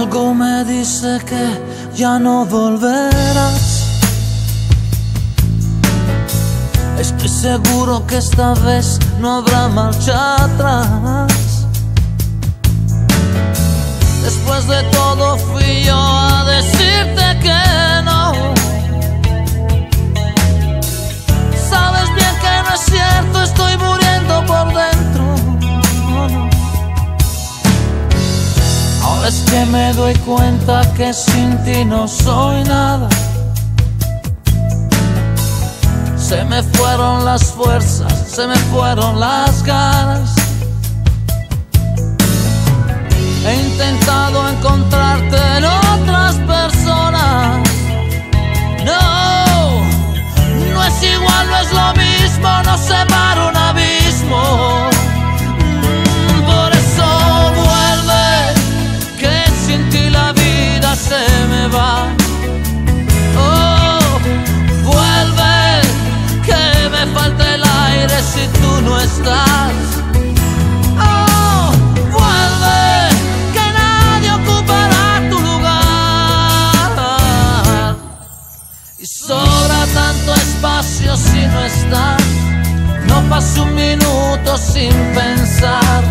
algo me dice que ya no volverás. Estoy seguro que esta vez no habrá marcha atrás. Después de todo fui yo Es que me doy cuenta que sin ti no soy nada. Se me fueron las fuerzas, se me fueron las ganas. He intentado encontrarte en si tú no estás. Oh, vuelve, que nadie ocupará tu lugar. Y sobra tanto espacio si no estás. No paso un minuto sin pensar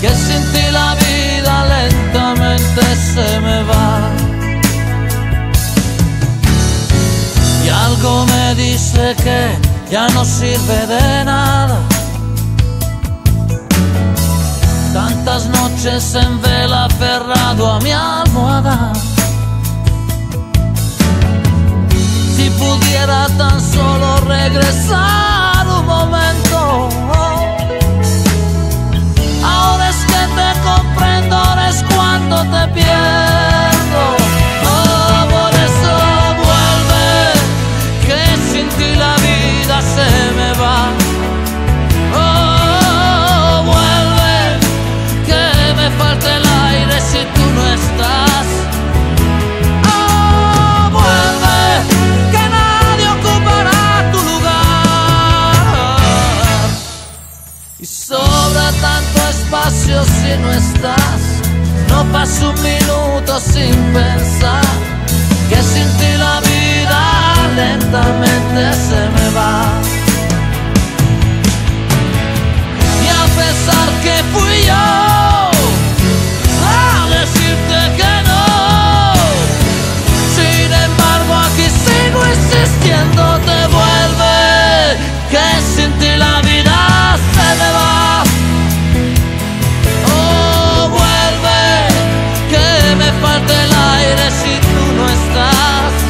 que sin ti la vida lentamente se me va. Y algo me dice que ya no sirve de c'è sempre l'afferrato a mia Y sobra tanto espacio si no estás. No paso un minuto sin pensar estás